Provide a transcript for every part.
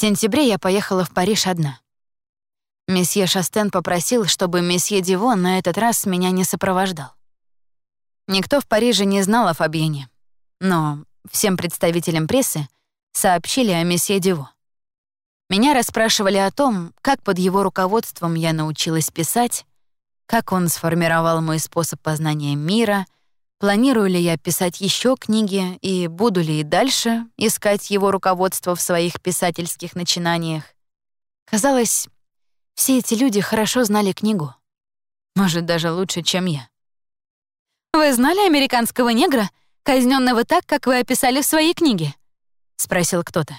сентябре я поехала в Париж одна. Месье Шастен попросил, чтобы месье Дивон на этот раз меня не сопровождал. Никто в Париже не знал о Фабьене, но всем представителям прессы сообщили о месье Диво. Меня расспрашивали о том, как под его руководством я научилась писать, как он сформировал мой способ познания мира, планирую ли я писать еще книги и буду ли и дальше искать его руководство в своих писательских начинаниях. Казалось, все эти люди хорошо знали книгу. Может, даже лучше, чем я. «Вы знали американского негра, казненного так, как вы описали в своей книге?» — спросил кто-то.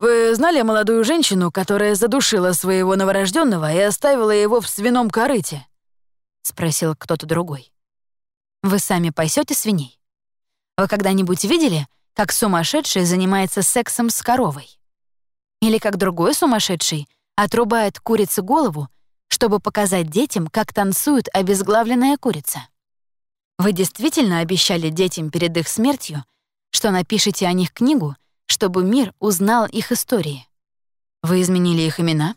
«Вы знали молодую женщину, которая задушила своего новорожденного и оставила его в свином корыте?» — спросил кто-то другой. «Вы сами пасете свиней? Вы когда-нибудь видели, как сумасшедший занимается сексом с коровой? Или как другой сумасшедший отрубает курице голову, чтобы показать детям, как танцует обезглавленная курица?» Вы действительно обещали детям перед их смертью, что напишете о них книгу, чтобы мир узнал их истории? Вы изменили их имена?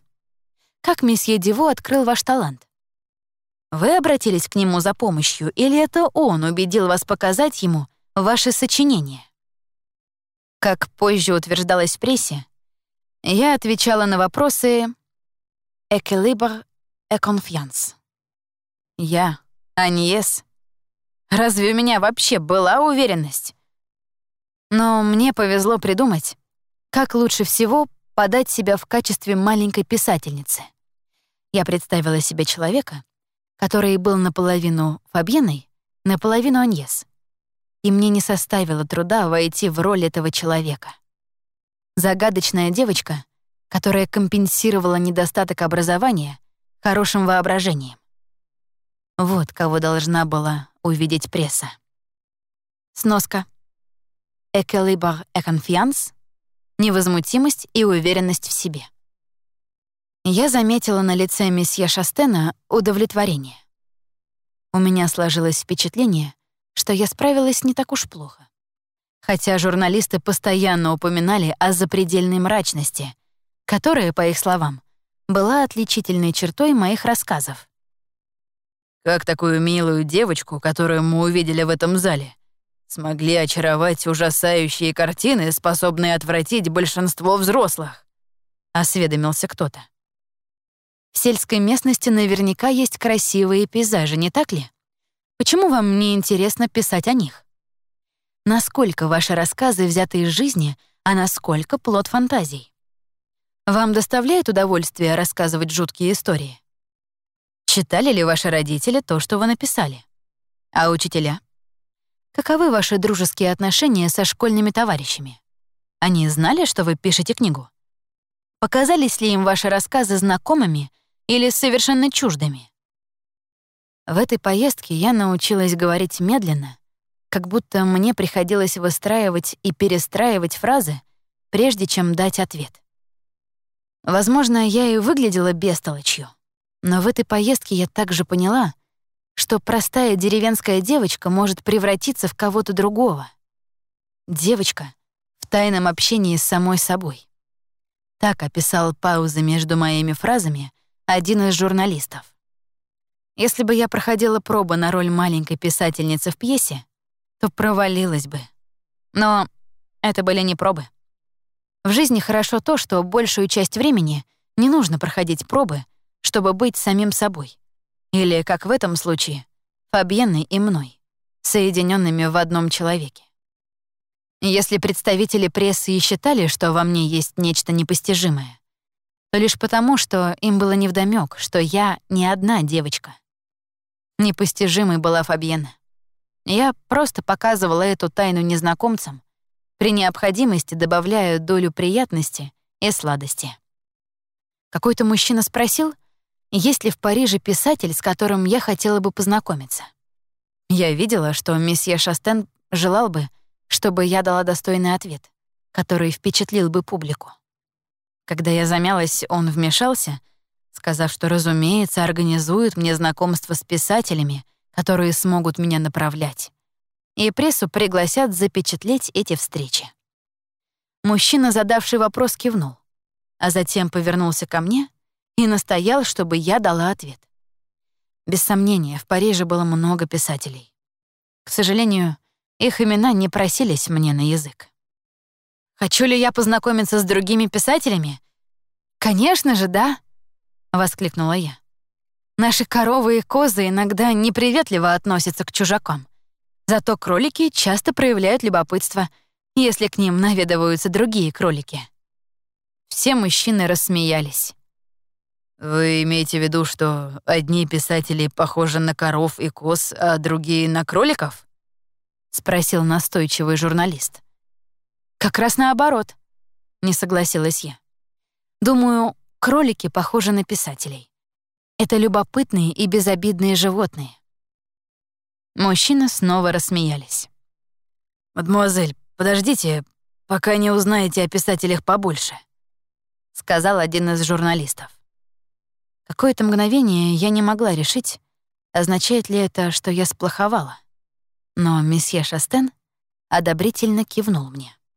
Как месье Диво открыл ваш талант? Вы обратились к нему за помощью, или это он убедил вас показать ему ваши сочинения? Как позже утверждалось в прессе, я отвечала на вопросы «Экилибр et confiance». Я, Аньес, Разве у меня вообще была уверенность? Но мне повезло придумать, как лучше всего подать себя в качестве маленькой писательницы. Я представила себе человека, который был наполовину Фабьеной, наполовину Аньес. И мне не составило труда войти в роль этого человека. Загадочная девочка, которая компенсировала недостаток образования хорошим воображением. Вот кого должна была увидеть пресса. Сноска. Эколибар и конфианс — невозмутимость и уверенность в себе. Я заметила на лице месье Шастена удовлетворение. У меня сложилось впечатление, что я справилась не так уж плохо. Хотя журналисты постоянно упоминали о запредельной мрачности, которая, по их словам, была отличительной чертой моих рассказов. Как такую милую девочку, которую мы увидели в этом зале, смогли очаровать ужасающие картины, способные отвратить большинство взрослых?» — осведомился кто-то. В сельской местности наверняка есть красивые пейзажи, не так ли? Почему вам не интересно писать о них? Насколько ваши рассказы взяты из жизни, а насколько плод фантазий? Вам доставляет удовольствие рассказывать жуткие истории? Читали ли ваши родители то, что вы написали? А учителя? Каковы ваши дружеские отношения со школьными товарищами? Они знали, что вы пишете книгу? Показались ли им ваши рассказы знакомыми или совершенно чуждыми? В этой поездке я научилась говорить медленно, как будто мне приходилось выстраивать и перестраивать фразы, прежде чем дать ответ. Возможно, я и выглядела бестолочью. Но в этой поездке я также поняла, что простая деревенская девочка может превратиться в кого-то другого. Девочка в тайном общении с самой собой. Так описал паузы между моими фразами один из журналистов. Если бы я проходила пробы на роль маленькой писательницы в пьесе, то провалилась бы. Но это были не пробы. В жизни хорошо то, что большую часть времени не нужно проходить пробы — чтобы быть самим собой. Или, как в этом случае, Фабьенной и мной, соединенными в одном человеке. Если представители прессы и считали, что во мне есть нечто непостижимое, то лишь потому, что им было невдомёк, что я не одна девочка. Непостижимой была Фабьена. Я просто показывала эту тайну незнакомцам, при необходимости добавляя долю приятности и сладости. Какой-то мужчина спросил — есть ли в Париже писатель, с которым я хотела бы познакомиться. Я видела, что месье Шастен желал бы, чтобы я дала достойный ответ, который впечатлил бы публику. Когда я замялась, он вмешался, сказав, что, разумеется, организует мне знакомство с писателями, которые смогут меня направлять, и прессу пригласят запечатлеть эти встречи. Мужчина, задавший вопрос, кивнул. а затем повернулся ко мне и настоял, чтобы я дала ответ. Без сомнения, в Париже было много писателей. К сожалению, их имена не просились мне на язык. Хочу ли я познакомиться с другими писателями? Конечно же, да, воскликнула я. Наши коровы и козы иногда неприветливо относятся к чужакам. Зато кролики часто проявляют любопытство, если к ним наведываются другие кролики. Все мужчины рассмеялись. «Вы имеете в виду, что одни писатели похожи на коров и коз, а другие — на кроликов?» — спросил настойчивый журналист. «Как раз наоборот», — не согласилась я. «Думаю, кролики похожи на писателей. Это любопытные и безобидные животные». Мужчины снова рассмеялись. «Мадемуазель, подождите, пока не узнаете о писателях побольше», — сказал один из журналистов. Какое-то мгновение я не могла решить, означает ли это, что я сплоховала. Но месье Шастен одобрительно кивнул мне.